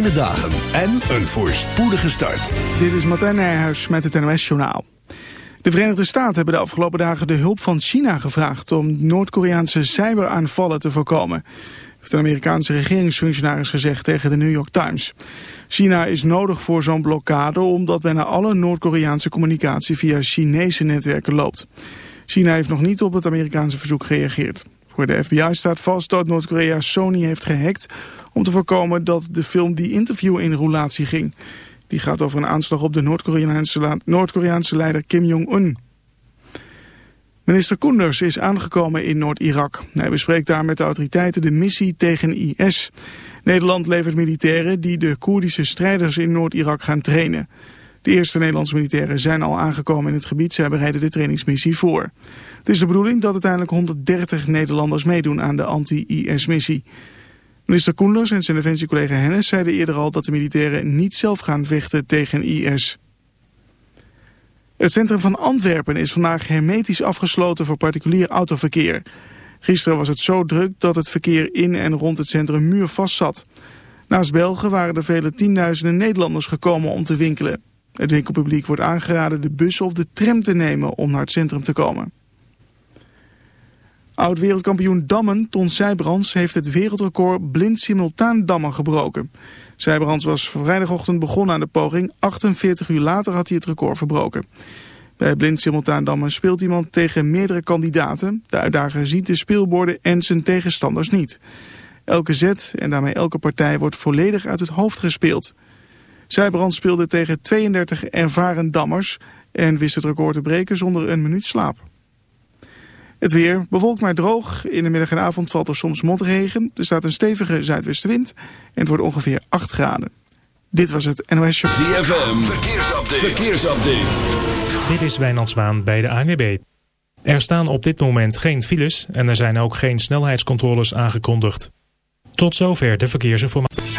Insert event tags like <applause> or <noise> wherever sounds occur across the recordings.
fijne dagen en een voorspoedige start. Dit is Martijn Nijhuis met het NOS-journaal. De Verenigde Staten hebben de afgelopen dagen de hulp van China gevraagd... om Noord-Koreaanse cyberaanvallen te voorkomen. Heeft een Amerikaanse regeringsfunctionaris gezegd tegen de New York Times. China is nodig voor zo'n blokkade omdat bijna alle Noord-Koreaanse communicatie via Chinese netwerken loopt. China heeft nog niet op het Amerikaanse verzoek gereageerd. Voor de FBI staat vast dat Noord-Korea Sony heeft gehackt om te voorkomen dat de film Die Interview in roulatie ging. Die gaat over een aanslag op de Noord-Koreaanse Noord leider Kim Jong-un. Minister Koenders is aangekomen in Noord-Irak. Hij bespreekt daar met de autoriteiten de missie tegen IS. Nederland levert militairen die de Koerdische strijders in Noord-Irak gaan trainen. De eerste Nederlandse militairen zijn al aangekomen in het gebied. Zij bereiden de trainingsmissie voor. Het is de bedoeling dat uiteindelijk 130 Nederlanders meedoen aan de anti-IS-missie. Minister Koenders en zijn defensiecollega Hennis zeiden eerder al dat de militairen niet zelf gaan vechten tegen IS. Het centrum van Antwerpen is vandaag hermetisch afgesloten voor particulier autoverkeer. Gisteren was het zo druk dat het verkeer in en rond het centrum muurvast zat. Naast Belgen waren er vele tienduizenden Nederlanders gekomen om te winkelen. Het winkelpubliek wordt aangeraden de bus of de tram te nemen om naar het centrum te komen. Oud-wereldkampioen Dammen, Ton Zijbrands, heeft het wereldrecord blind simultaan dammen gebroken. Zijbrands was vrijdagochtend begonnen aan de poging. 48 uur later had hij het record verbroken. Bij blind simultaan dammen speelt iemand tegen meerdere kandidaten. De uitdager ziet de speelborden en zijn tegenstanders niet. Elke zet en daarmee elke partij wordt volledig uit het hoofd gespeeld. Zijbrand speelde tegen 32 ervaren dammers en wist het record te breken zonder een minuut slaap. Het weer bewolkt maar droog. In de middag en avond valt er soms motregen. Er staat een stevige zuidwestenwind en het wordt ongeveer 8 graden. Dit was het NOS Show. ZFM, verkeersupdate. verkeersupdate. Dit is Wijnand bij de ANWB. Er staan op dit moment geen files en er zijn ook geen snelheidscontroles aangekondigd. Tot zover de verkeersinformatie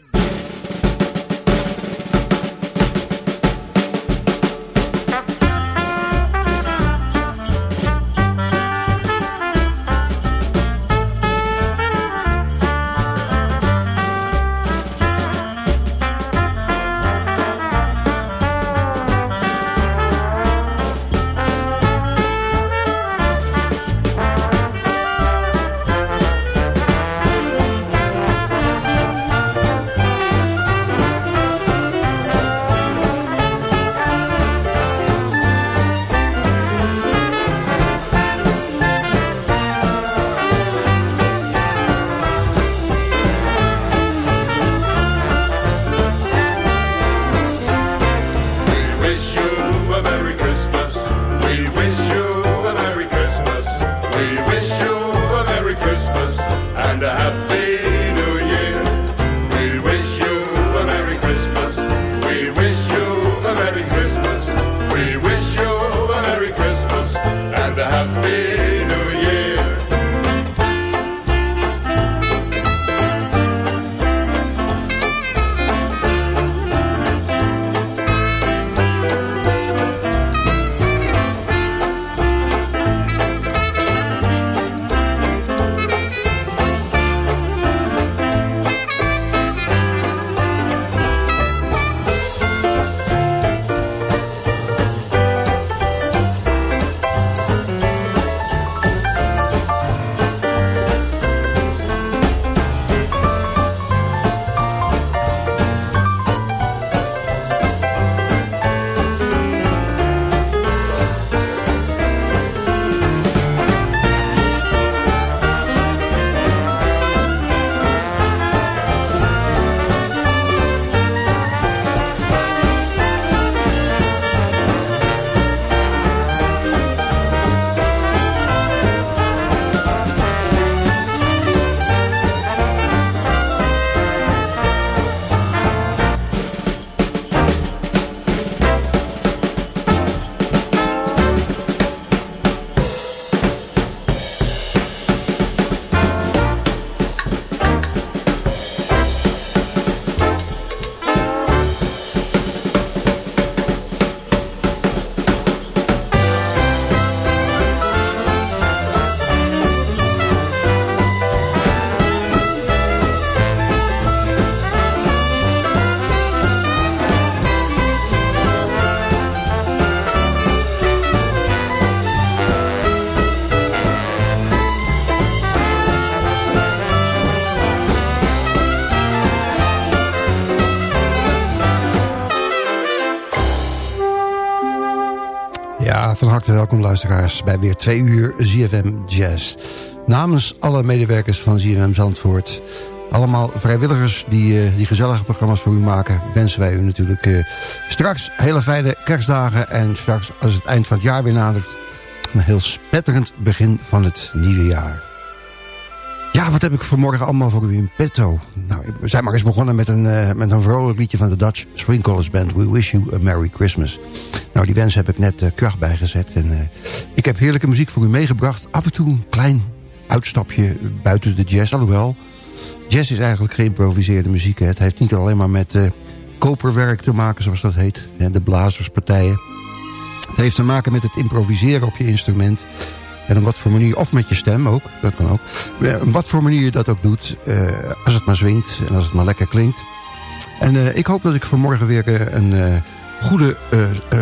Luisteraars bij weer twee uur ZFM Jazz. Namens alle medewerkers van ZFM Zandvoort... allemaal vrijwilligers die, uh, die gezellige programma's voor u maken... wensen wij u natuurlijk uh, straks hele fijne kerstdagen... en straks als het eind van het jaar weer nadert... een heel spetterend begin van het nieuwe jaar. Wat heb ik vanmorgen allemaal voor u in petto? Nou, we zijn maar eens begonnen met een, uh, met een vrolijk liedje van de Dutch Swing College Band. We wish you a Merry Christmas. Nou, die wens heb ik net uh, kracht bijgezet. En, uh, ik heb heerlijke muziek voor u meegebracht. Af en toe een klein uitstapje buiten de jazz. Alhoewel, jazz is eigenlijk geïmproviseerde muziek. Hè. Het heeft niet alleen maar met koperwerk te maken, zoals dat heet. De blazerspartijen. Het heeft te maken met het improviseren op je instrument... En op wat voor manier, of met je stem ook, dat kan ook. Op wat voor manier je dat ook doet, uh, als het maar zwingt en als het maar lekker klinkt. En uh, ik hoop dat ik vanmorgen weer een uh, goede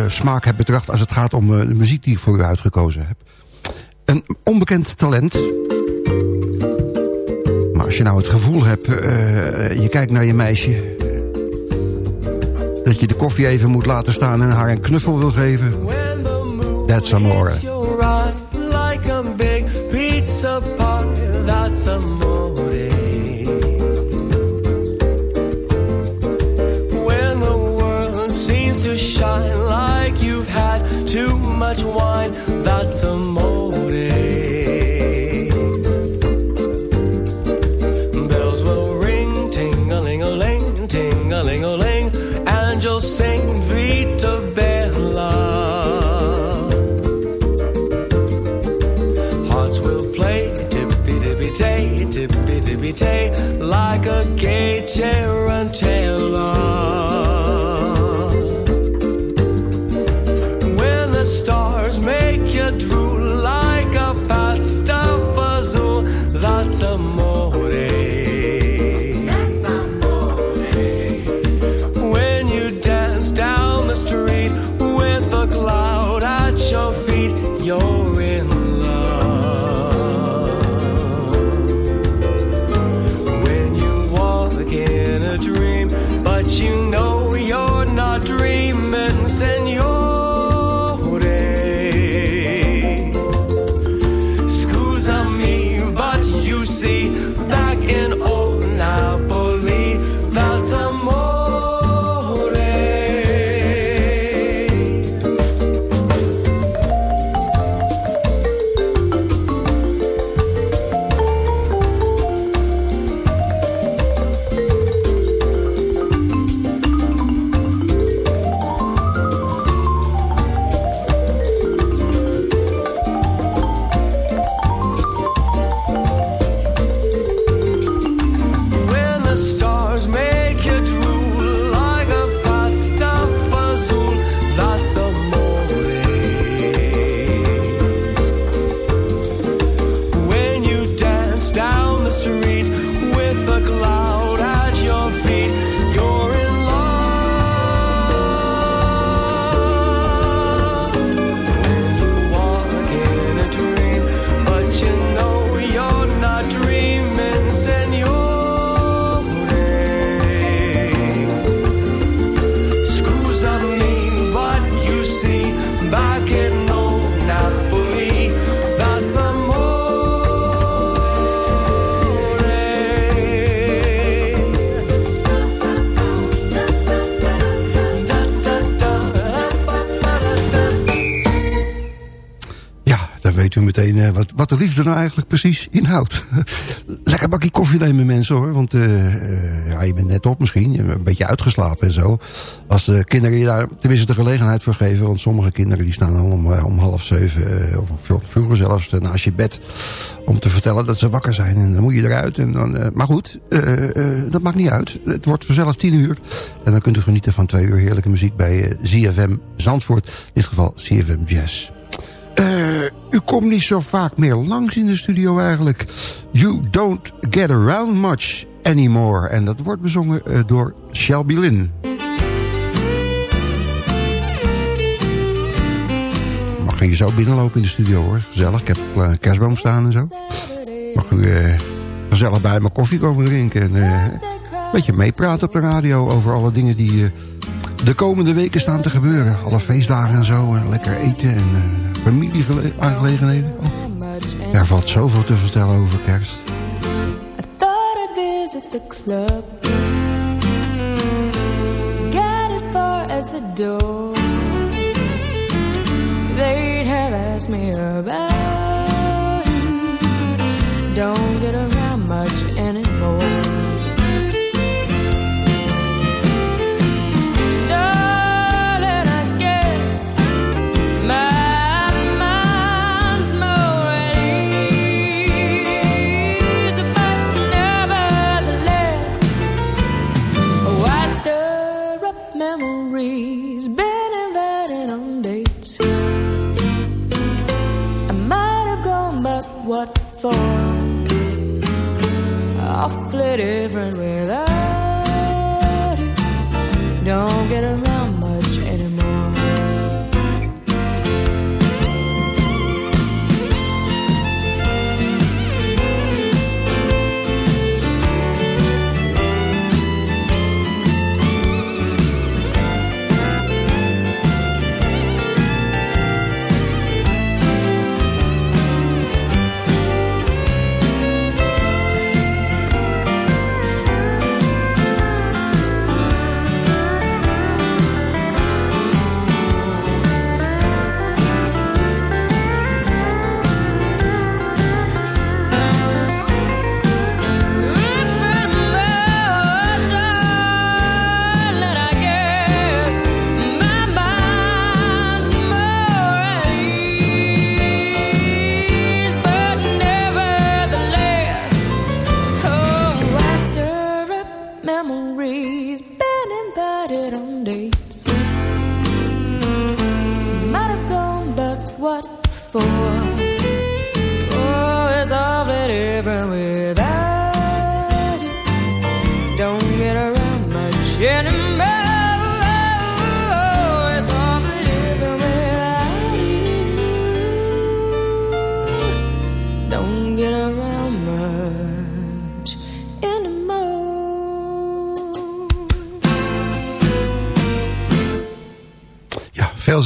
smaak heb betracht... als het gaat om de muziek die ik voor u uitgekozen heb. Een onbekend talent. Maar als je nou het gevoel hebt, je kijkt naar je meisje... dat je de koffie even moet laten staan en haar een knuffel wil geven... That's amore. Pie, that's liefde nou eigenlijk precies inhoudt. <laughs> Lekker bakje koffie nemen mensen hoor. Want uh, uh, ja, je bent net op misschien. Je bent een beetje uitgeslapen en zo. Als de kinderen je daar tenminste de gelegenheid voor geven. Want sommige kinderen die staan al om, om half zeven. of vroeger zelfs naast je bed. Om te vertellen dat ze wakker zijn. En dan moet je eruit. En dan, maar goed, dat maakt niet uit. Het wordt vanzelf tien uur. En dan kunt u genieten van twee uur heerlijke muziek bij ZFM Zandvoort. In dit geval ZFM Jazz. U komt niet zo vaak meer langs in de studio eigenlijk. You don't get around much anymore. En dat wordt bezongen uh, door Shelby Lynn. Mag je zo binnenlopen in de studio hoor. Gezellig. Ik heb een kerstboom staan en zo. Mag u uh, gezellig bij me koffie komen drinken. En een beetje meepraten op de radio over alle dingen die de komende weken staan te gebeuren. Alle feestdagen en zo. En lekker eten en familieaangelegenheden. Oh. Er valt zoveel te vertellen over kerst. I thought I'd visit the club. Got as far as the door. They'd have asked me about. Don't different without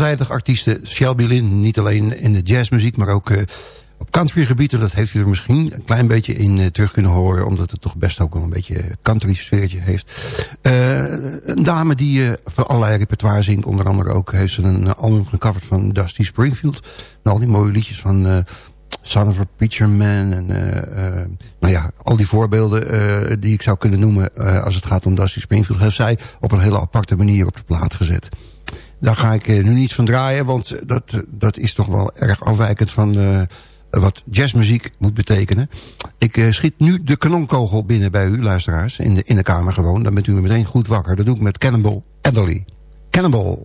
veelzijdig artiesten. Shelby Lynn, niet alleen in de jazzmuziek, maar ook eh, op countrygebied. En dat heeft u er misschien een klein beetje in eh, terug kunnen horen. Omdat het toch best ook wel een beetje country sfeertje heeft. Eh, een dame die van allerlei repertoire zingt. Onder andere ook heeft ze een album gecoverd van Dusty Springfield. Al die mooie liedjes van... Son of a Man. En, nou ja, al die voorbeelden die ik zou kunnen noemen als het gaat om Dusty Springfield... heeft zij op een hele aparte manier op de plaat gezet. Daar ga ik eh, nu niet van draaien, want dat, dat is toch wel erg afwijkend van eh, wat jazzmuziek moet betekenen. Ik eh, schiet nu de kanonkogel binnen bij u, luisteraars, in de, in de kamer gewoon. Dan bent u meteen goed wakker. Dat doe ik met Cannonball Adderley. Cannonball.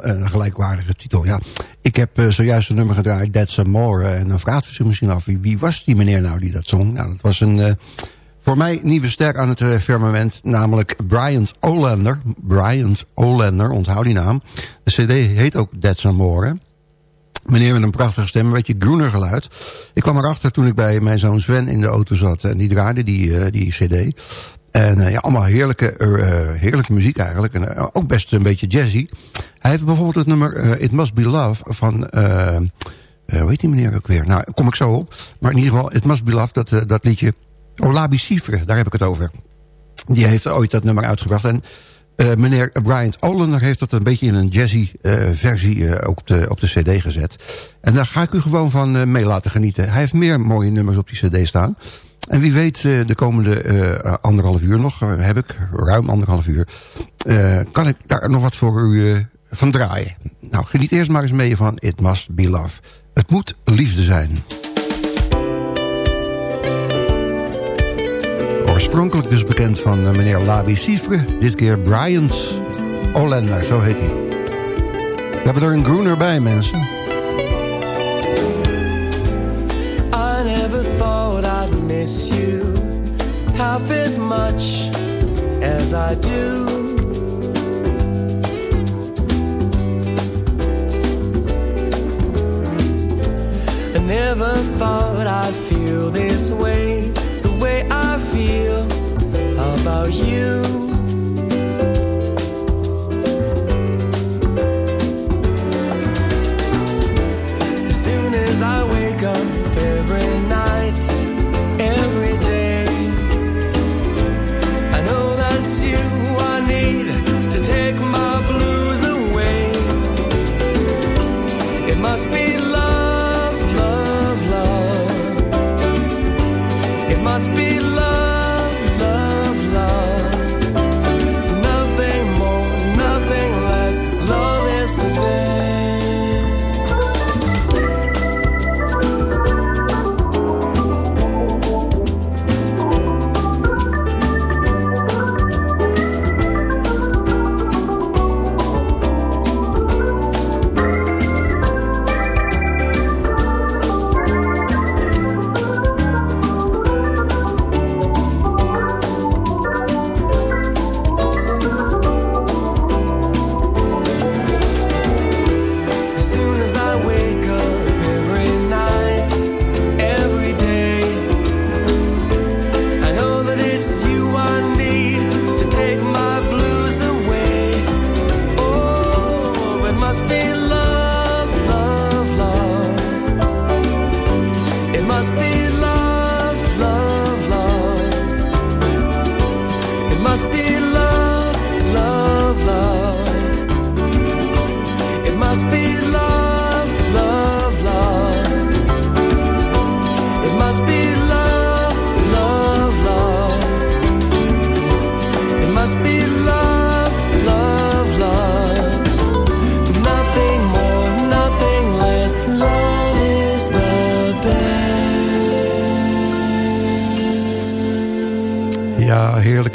Een gelijkwaardige titel, ja. Ik heb uh, zojuist een nummer gedraaid, That's More. en dan vraagt u zich misschien af, wie, was die meneer nou die dat zong? Nou, dat was een... Voor mij nieuwe ster aan het firmament, namelijk Bryant Olander. Bryant Olander, onthoud die naam. De cd heet ook That's More. Meneer met een prachtige stem, een beetje groener geluid. Ik kwam erachter toen ik bij mijn zoon Sven in de auto zat. En die draaide die, die cd. En uh, ja, allemaal heerlijke, uh, heerlijke muziek eigenlijk. En ook best een beetje jazzy. Hij heeft bijvoorbeeld het nummer It Must Be Love van... hoe heet die meneer ook weer? Nou, kom ik zo op. Maar in ieder geval, It Must Be Love, dat, dat liedje... Olabi Sifre, daar heb ik het over. Die heeft ooit dat nummer uitgebracht. En meneer Bryant Olander heeft dat een beetje in een jazzy versie ook op de, op de cd gezet. En daar ga ik u gewoon van mee laten genieten. Hij heeft meer mooie nummers op die cd staan. En wie weet de komende anderhalf uur nog, heb ik ruim anderhalf uur... kan ik daar nog wat voor u van draaien. Nou, geniet eerst maar eens mee van It Must Be Love. Het moet liefde zijn. Oorspronkelijk dus bekend van meneer Labi Sifre. Dit keer Bryant Olander, zo heet hij. We hebben er een groener bij, mensen. Miss you Half as much as I do I never thought I'd feel this way the way I feel about you.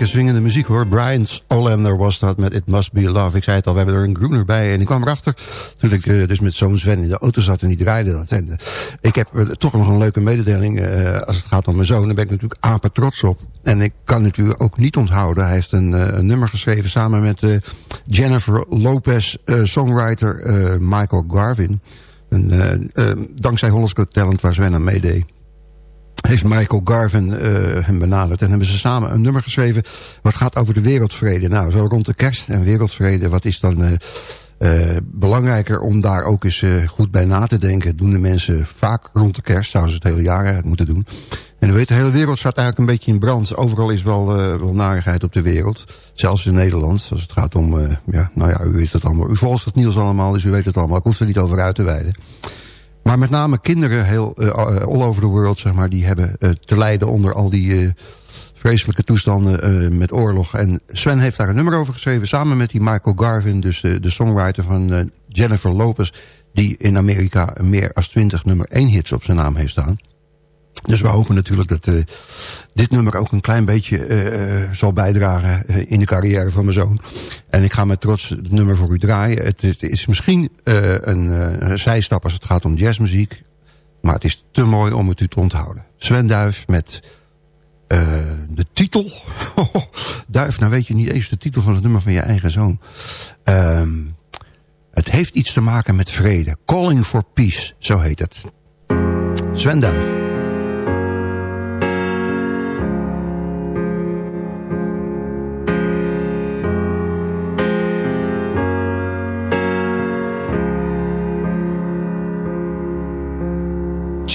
Zwingende muziek hoor. Brian Olander was dat met It Must Be Love. Ik zei het al, we hebben er een groener bij. En ik kwam erachter toen ik uh, dus met zo'n Sven in de auto zat en die draaide dat. En, uh, ik heb uh, toch nog een leuke mededeling als het gaat om mijn zoon. Daar ben ik natuurlijk apen trots op. En ik kan natuurlijk ook niet onthouden. Hij heeft een, nummer geschreven samen met Jennifer Lopez, songwriter Michael Garvin. En, dankzij Hollands Talent waar Sven aan meedeed heeft Michael Garvin uh, hem benaderd. En hebben ze samen een nummer geschreven... wat gaat over de wereldvrede. Nou, zo rond de kerst en wereldvrede... wat is dan uh, uh, belangrijker om daar ook eens goed bij na te denken... doen de mensen vaak rond de kerst. Zouden ze het hele jaar moeten doen. En weet, de hele wereld staat eigenlijk een beetje in brand. Overal is wel, wel narigheid op de wereld. Zelfs in Nederland. Als het gaat om... ja, nou ja, u weet het allemaal. U volgt het nieuws allemaal, dus u weet het allemaal. Ik hoef er niet over uit te wijden. Maar met name kinderen heel uh, all over the world, zeg maar, die hebben uh, te lijden onder al die uh, vreselijke toestanden met oorlog. En Sven heeft daar een nummer over geschreven, samen met die Michael Garvin, dus de, de songwriter van Jennifer Lopez, die in Amerika meer als twintig nummer 1 hits op zijn naam heeft staan. Dus we hopen natuurlijk dat uh, dit nummer ook een klein beetje uh, zal bijdragen in de carrière van mijn zoon. En ik ga met trots het nummer voor u draaien. Het is, misschien een, zijstap als het gaat om jazzmuziek. Maar het is te mooi om het u te onthouden. Sven Duif met de titel. <laughs> Duif, nou weet je niet eens de titel van het nummer van je eigen zoon. Ehm, het heeft iets te maken met vrede. Calling for Peace, zo heet het. Sven Duif.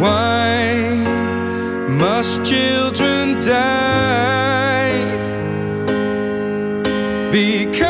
Why must children die? Because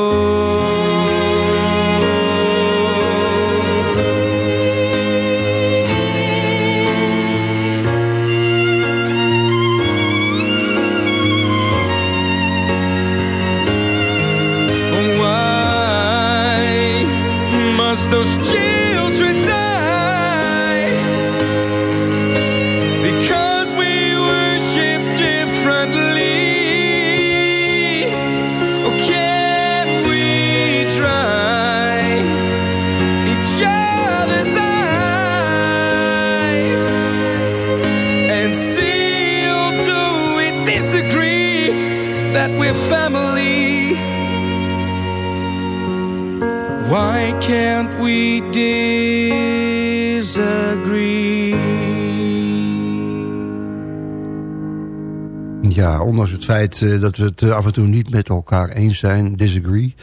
Ja, ondanks het feit eh, dat we het eh, af en toe niet met elkaar eens zijn, disagree.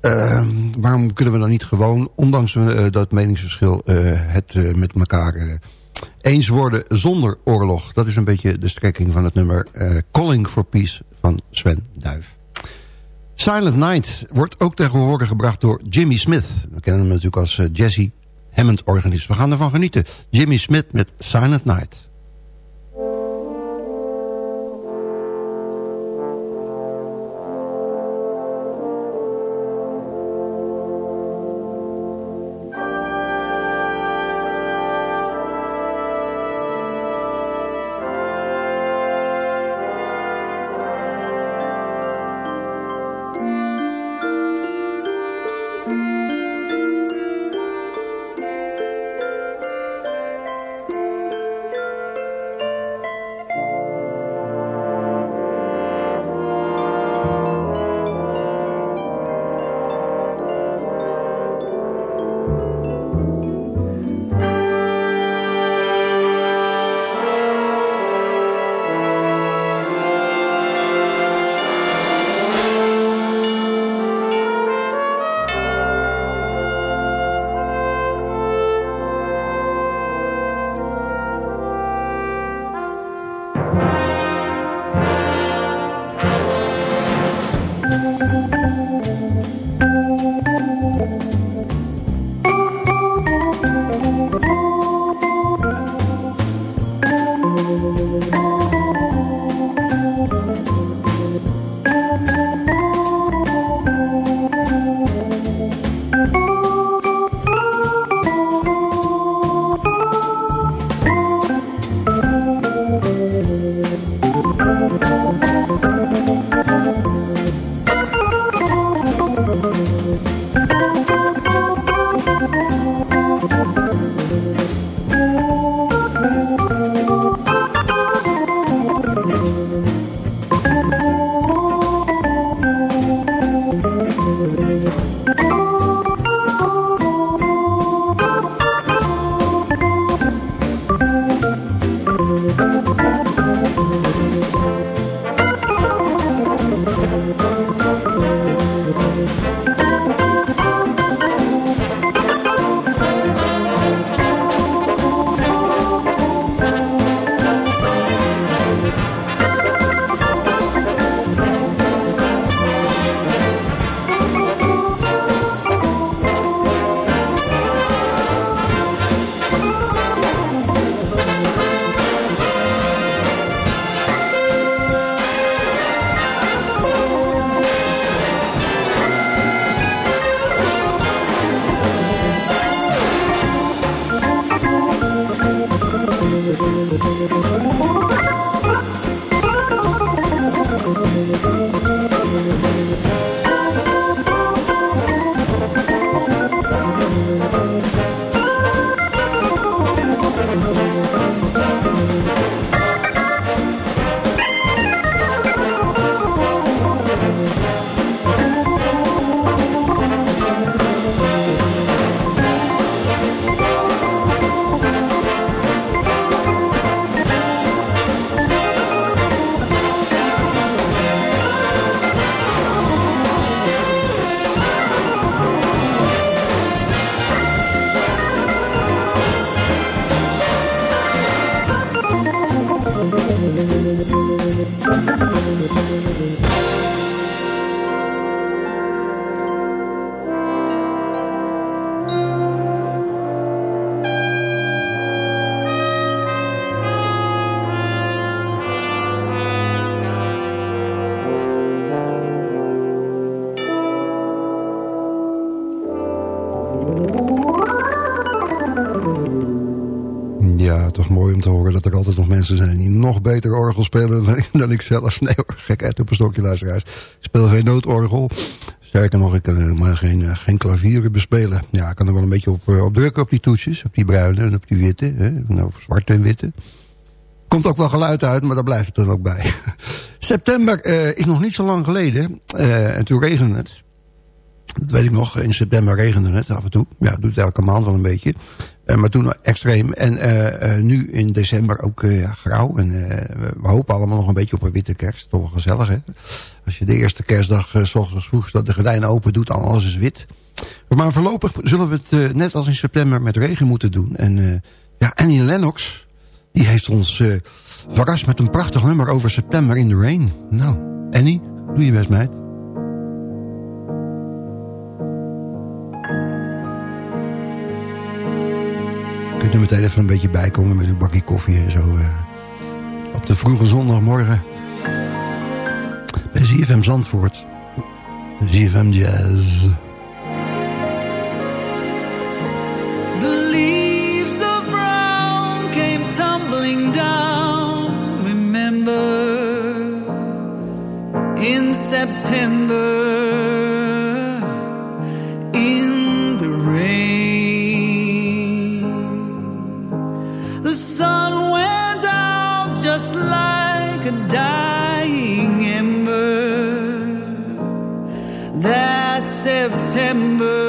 Ehm, waarom kunnen we dan niet gewoon, ondanks eh, dat meningsverschil, het met elkaar eens worden zonder oorlog? Dat is een beetje de strekking van het nummer Calling for Peace van Sven Duif. Silent Night wordt ook tegen horen gebracht door Jimmy Smith. We kennen hem natuurlijk als Jesse Hammond-organist. We gaan ervan genieten. Jimmy Smith met Silent Night. Ja, toch mooi om te horen dat er altijd nog mensen zijn die nog beter orgel spelen <laughs> dan, ik zelf. Nee hoor, gekheid op een stokje luisteraars. Ik speel geen noodorgel. Sterker nog, ik kan helemaal geen, eh, geen klavieren bespelen. Ja, ik kan er wel een beetje op, eh, op drukken op die toetsjes. Op die bruine en op die witte. Hè? Nou, zwarte en witte. Komt ook wel geluid uit, maar daar blijft het dan ook bij. <laughs> September eh, is nog niet zo lang geleden. en toen regende het. Dat weet ik nog. In september regende het af en toe. Ja, doet elke maand wel een beetje. Uh, maar toen extreem. En uh, uh, nu in december ook ja, grauw. En we, hopen allemaal nog een beetje op een witte kerst. Toch wel gezellig, hè? Als je de eerste kerstdag s ochtends vroeg dat de gordijnen open doet, alles is wit. Maar voorlopig zullen we het net als in september met regen moeten doen. En ja, Annie Lennox, die heeft ons verrast met een prachtig nummer over september in the rain. Nou, Annie, doe je best, meid. Kunt er meteen even een beetje bijkomen met een bakje koffie en zo. Uh, op de vroege zondagmorgen. Bij ZFM Zandvoort. ZFM Jazz. The leaves of brown came tumbling down. Remember in September. just like a dying ember. That September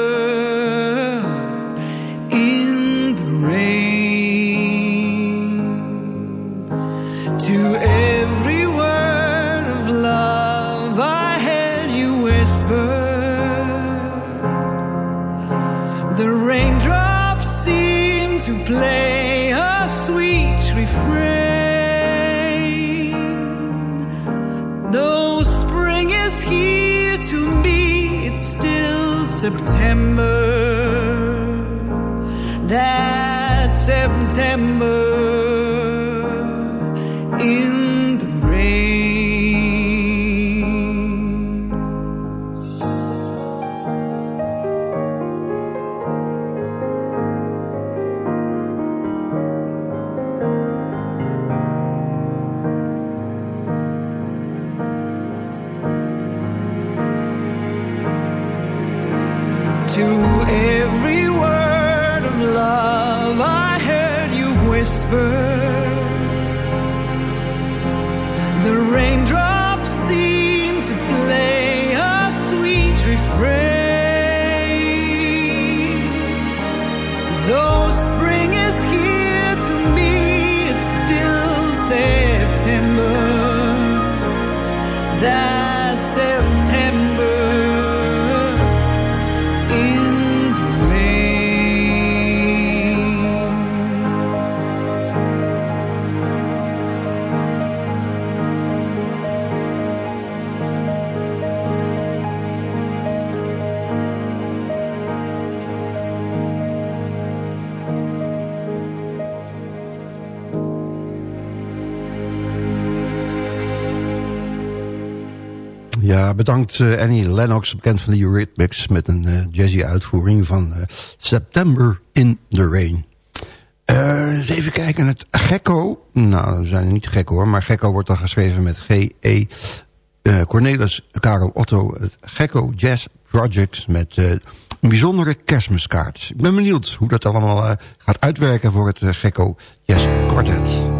bedankt eh, Annie Lennox, bekend van de Eurythmics... met een eh, jazzy uitvoering van eh, September in the Rain. Even kijken, het Gekko. Nou, we zijn niet gek hoor, maar Gekko wordt dan geschreven met G-E... Cornelis Karel Otto, het Gekko Jazz Projects... met een bijzondere kerstmiskaart. Ik ben benieuwd hoe dat allemaal gaat uitwerken voor het Gekko Jazz Quartet.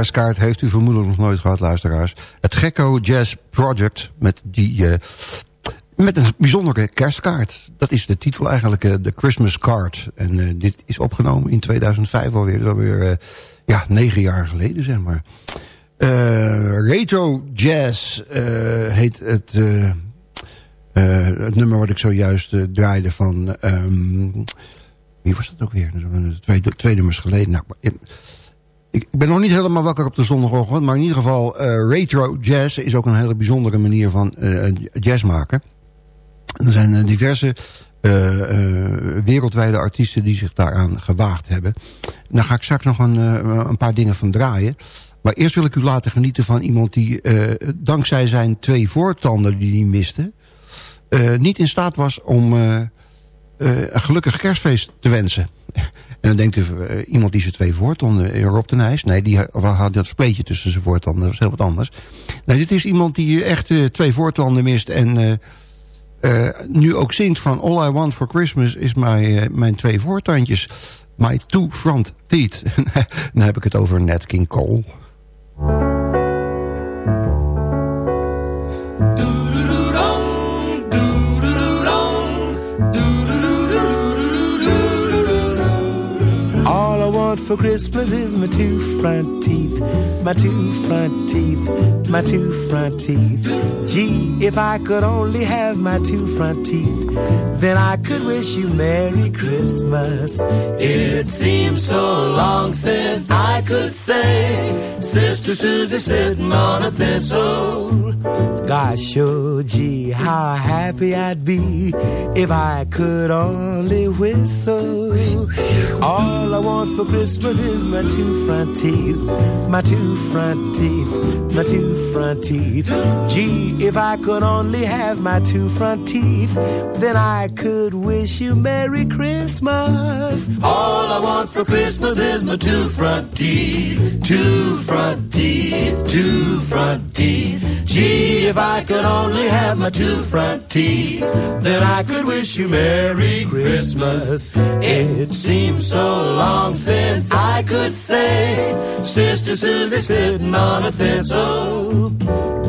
Kerstkaart heeft u vermoedelijk nog nooit gehad, luisteraars. Het Gekko Jazz Project met, die, eh, met een bijzondere kerstkaart. Dat is de titel eigenlijk, eh, de Christmas Card. En eh, dit is opgenomen in 2005 alweer. Dat is alweer ja, negen jaar geleden, zeg maar. Retro Jazz heet het, het nummer wat ik zojuist draaide van... ehm, wie was dat ook weer? Twee, twee nummers geleden. Nou, ik, ben nog niet helemaal wakker op de zondagochtend. Maar in ieder geval, eh, retro jazz is ook een hele bijzondere manier van eh, jazz maken. En er zijn eh, diverse wereldwijde artiesten die zich daaraan gewaagd hebben. Daar ga ik straks nog een, een paar dingen van draaien. Maar eerst wil ik u laten genieten van iemand die dankzij zijn twee voortanden die hij miste... niet in staat was om... een gelukkig kerstfeest te wensen. En dan denkt uh, iemand die zijn twee voortanden, Rob de. Nee, die had dat spleetje tussen zijn voortanden. Dat is heel wat anders. Nee, dit is iemand die echt uh, twee voortanden mist. En nu ook zingt van All I Want For Christmas is my, mijn twee voortandjes. My two front teeth. <laughs> dan heb ik het over Nat King Cole. For Christmas is my two front teeth, my two front teeth, my two front teeth. Gee, if I could only have my two front teeth, then I could wish you Merry Christmas. It seems so long since I could say, Sister Susie sitting on a thistle. Gosh, oh gee, how happy I'd be if I could only whistle. All I want for Christmas is my two front teeth, my two front teeth, my two front teeth. Gee, if I could only have my two front teeth, then I could wish you Merry Christmas. All I want for Christmas is my two front teeth, two front teeth, two front teeth. Gee, if I could only have my two front teeth, then I could wish you Merry Christmas. It seems so long since I could say, Sister Susie sitting on a thistle.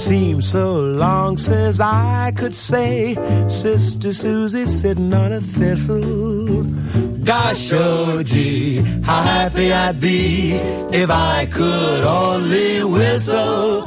Seems so long since I could say Sister Susie sitting on a thistle. Gosh, oh gee, how happy I'd be if I could only whistle.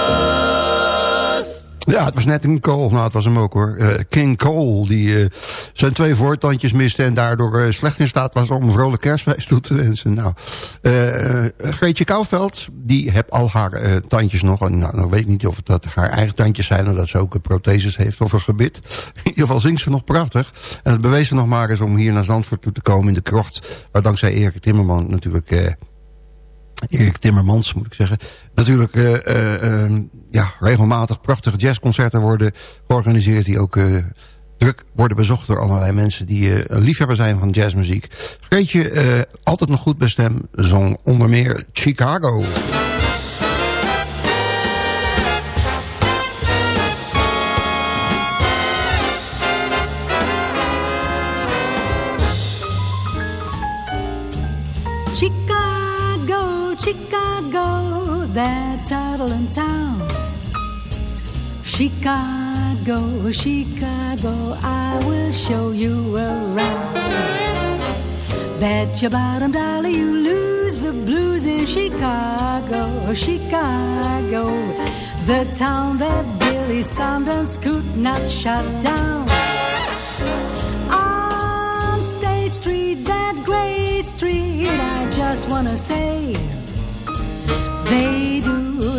Ja, het was net een Cole. Nou, het was hem ook hoor. Uh, King Cole, die uh, zijn twee voortandjes miste... en daardoor uh, slecht in staat was om een vrolijk kerstfeest toe te wensen. Nou, Greetje Kouwveld, die heeft al haar tandjes nog. En, nou, dan weet ik niet of het dat haar eigen tandjes zijn... of dat ze ook protheses heeft of een gebit. In ieder geval zingt ze nog prachtig. En het bewezen nog maar eens om hier naar Zandvoort toe te komen in de krocht... waar dankzij Erik Timmerman natuurlijk Erik Timmermans moet ik zeggen. Natuurlijk uh, uh, ja, regelmatig prachtige jazzconcerten worden georganiseerd... die ook uh, druk worden bezocht door allerlei mensen die liefhebber zijn van jazzmuziek. Greetje, altijd nog goed bij stem, zong onder meer Chicago. That toddling town. Chicago, Chicago, I will show you around. Bet your bottom dollar you lose the blues in Chicago, Chicago, the town that Billy Sundance could not shut down. On State Street, that great street, I just wanna say they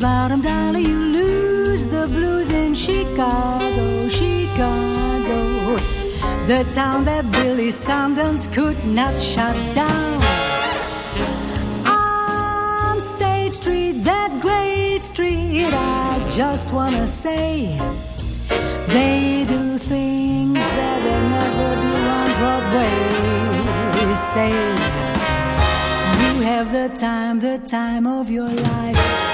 Bottom dollar you lose the blues in Chicago, Chicago. The town that Billy Sanders could not shut down. On State Street, that great street, I just wanna say they do things that they never do on Broadway. Say you have the time, the time of your life.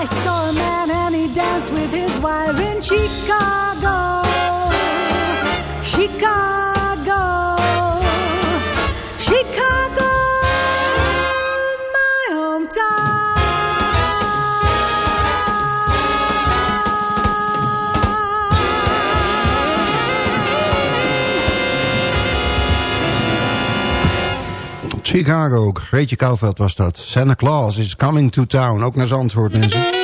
I saw a man and he danced with his wife in Chicago. Chicago. Chicago, Greetje Kouwveld was dat. Santa Claus is coming to town. Ook naar Zandvoort, mensen.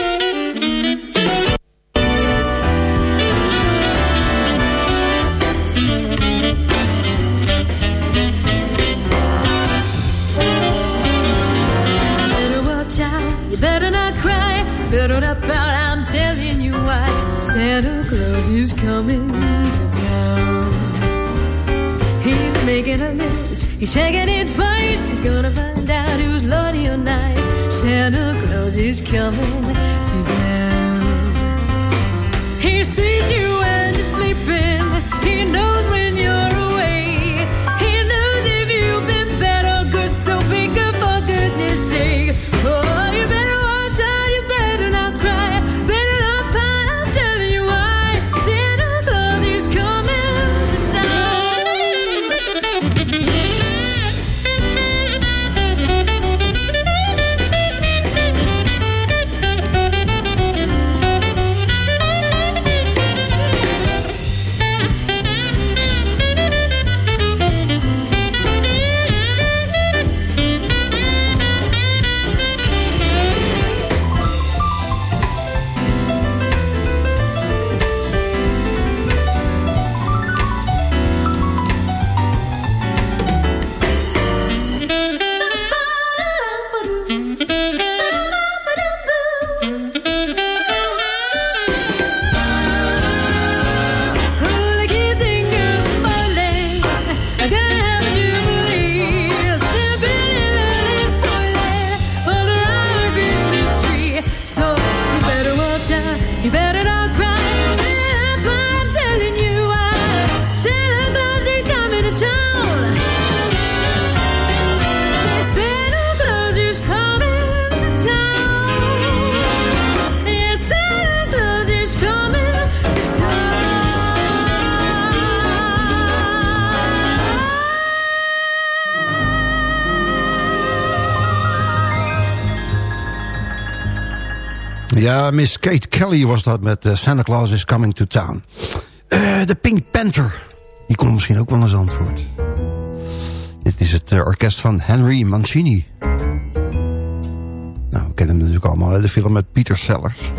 Ja, Miss Kate Kelly was dat met eh, Santa Claus is Coming to Town. Eh, De Pink Panther. Die komt misschien ook wel naar Zandvoort. Dit is het eh, orkest van Henry Mancini. Nou, we kennen hem natuurlijk allemaal, hè, de film met Peter Sellers.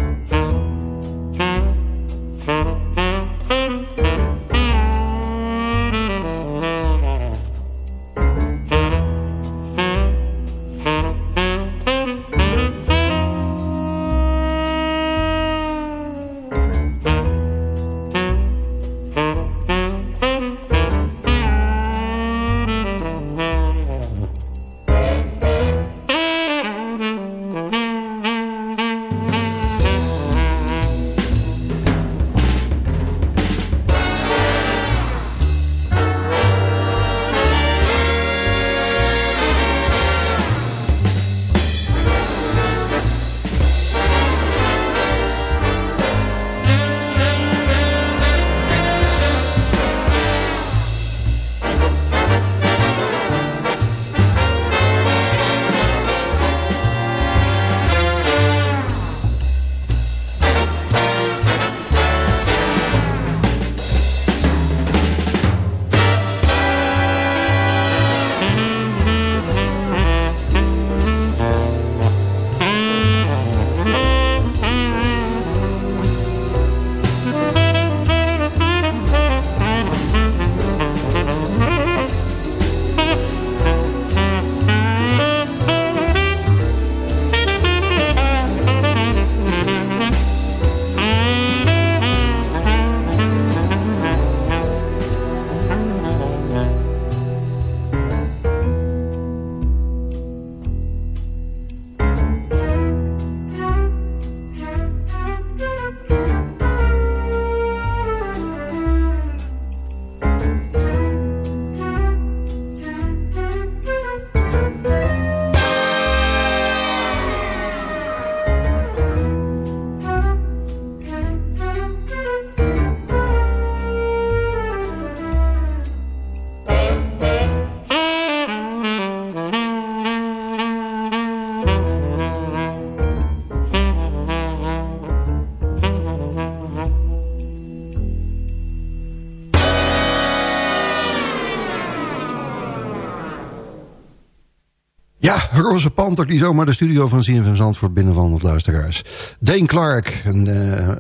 Roze Panter die zomaar de studio van CFM Zandvoort binnenwandelt, luisteraars. Dane Clark, een uh,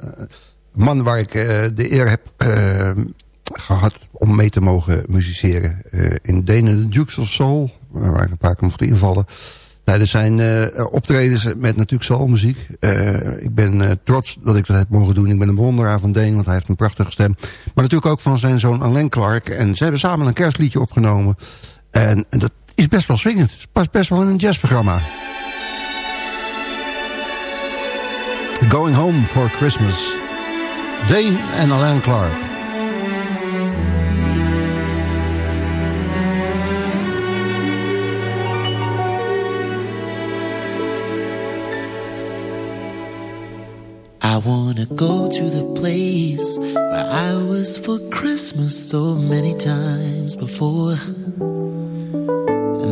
man waar ik uh, de eer heb uh, gehad om mee te mogen musiceren. in Dane the Dukes of Soul, waar ik een paar keer mocht invallen. Tijdens zijn optredens met natuurlijk soulmuziek. ik ben trots dat ik dat heb mogen doen. Ik ben een bewonderaar van Dane, want hij heeft een prachtige stem. Maar natuurlijk ook van zijn zoon Alain Clark. En ze hebben samen een kerstliedje opgenomen. En, en dat is best wel swingend. Het past best wel in een jazzprogramma. Going Home for Christmas. Dane en Alain Clark. I wanna go to the place where I was for Christmas so many times before.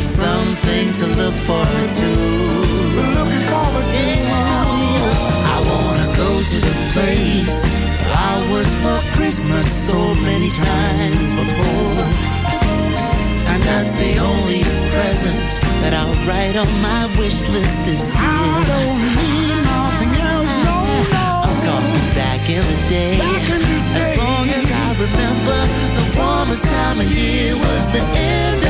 but something to look forward to. We're looking forward to. Yeah. I wanna go to the place I was for Christmas so many times before. And that's the only present that I'll write on my wish list this year. I don't need nothing else, no, no. I'm talking back in the day. Back in the day. As long as I remember, the warmest time of year was the end of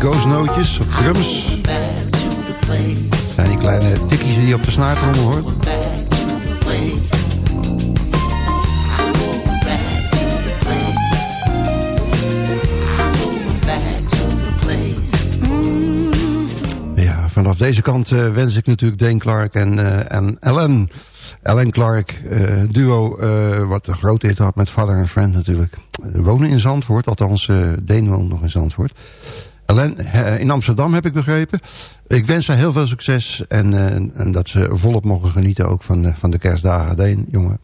ghostnootjes op drums. zijn die kleine tikjes die je op de snaartrommel hoort. Ja, vanaf deze kant uh, wens ik natuurlijk Dane Clark en, uh, en Ellen... Ellen Clark, uh, duo wat een grote hit had met Father and Friend natuurlijk. wonen in Zandvoort, althans Deen woont nog in Zandvoort. Alleen eh, in Amsterdam heb ik begrepen. Ik wens haar heel veel succes. En, eh, en dat ze volop mogen genieten ook van, eh, van de kerstdagen. Deen, jongen.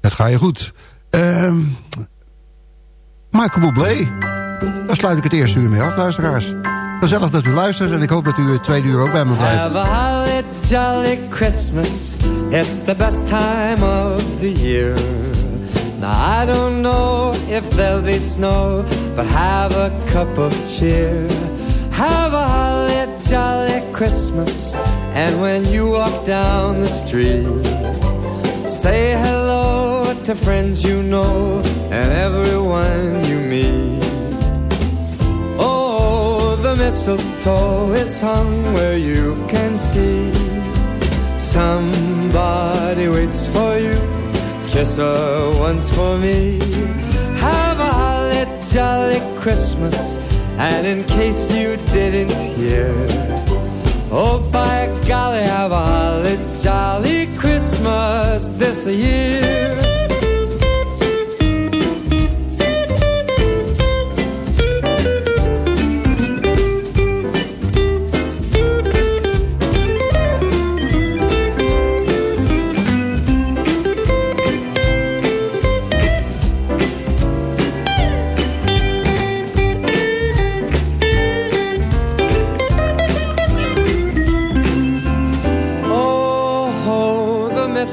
Dat ga je goed. Ehm Michael Bublé. Daar sluit ik het eerste uur mee af, luisteraars. Gezellig dat u luistert en ik hoop dat u het tweede uur ook bij me blijft. Have a holly jolly Christmas. It's the best time of the year. Now I don't know if there'll be snow, but have a cup of cheer. Have a holly jolly Christmas. And when you walk down the street, say hello to friends you know and everyone you meet. Oh, the mistletoe is hung where you can see. Somebody waits for you. Kiss her once for me. Jolly Christmas. And in case you didn't hear, oh by golly, have a holly jolly Christmas this year.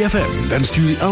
ZFM wenst jullie